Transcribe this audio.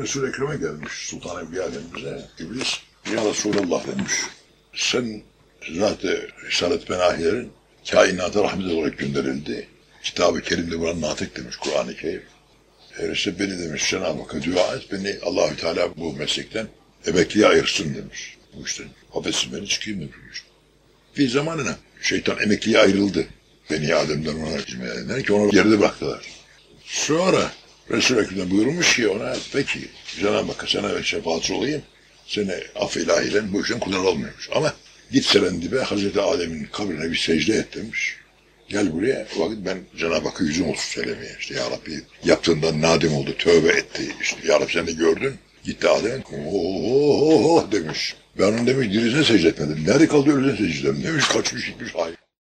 Resul-i Ekrem'e gelmiş Sultan Enbiya Efendimiz'e. İblis, ya Resulallah demiş. Sen zaten Risalet Benahilerin kainata rahmet olarak gönderildi. Kitab-ı Kerim'de buranın natık demiş Kur'an-ı Kerim. Öyleyse beni demiş Cenab-ı Hakk'a dua et, beni Allahü Teala bu meslekten emekliye ayırsın demiş. Bu işte hapetsin beni çıkayım demiş. Bir zamanına şeytan emekliye ayrıldı. Beni Adem'den ona hizmet edenler ki onu geride bıraktılar. Sonra Resul-i Ekrem buyurmuş ki ona peki Cenab-ı Hakk'a sana ben şefaatçi olayım. Seni af ilahiyle bu işten kullan olmuyormuş. Ama git Serendip'e Hazreti Adem'in kabrine bir secde et demiş. Gel buraya o vakit ben Cenab-ı Hakk'a yüzüm olsun söylemeye. İşte Ya Rabbi yaptığından nadim oldu, tövbe etti. İşte Ya Rabbi sen de gördün. Gitti Adem, oh demiş. Ben onun demiş dirisine secde etmedim. Nerede kaldı ölüsüne secde etmedim. Demiş kaçmış gitmiş hayır.